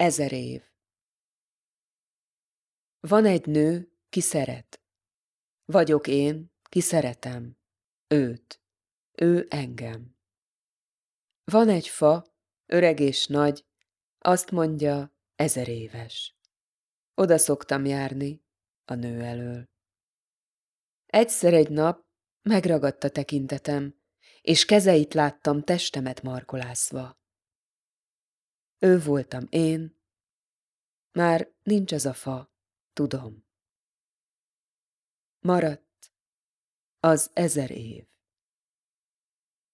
Ezer év Van egy nő, ki szeret. Vagyok én, ki szeretem. Őt. Ő engem. Van egy fa, öreg és nagy, azt mondja, ezer éves. Oda szoktam járni, a nő elől. Egyszer egy nap megragadta tekintetem, és kezeit láttam testemet markolászva. Ő voltam én, már nincs az a fa, tudom. Maradt az ezer év.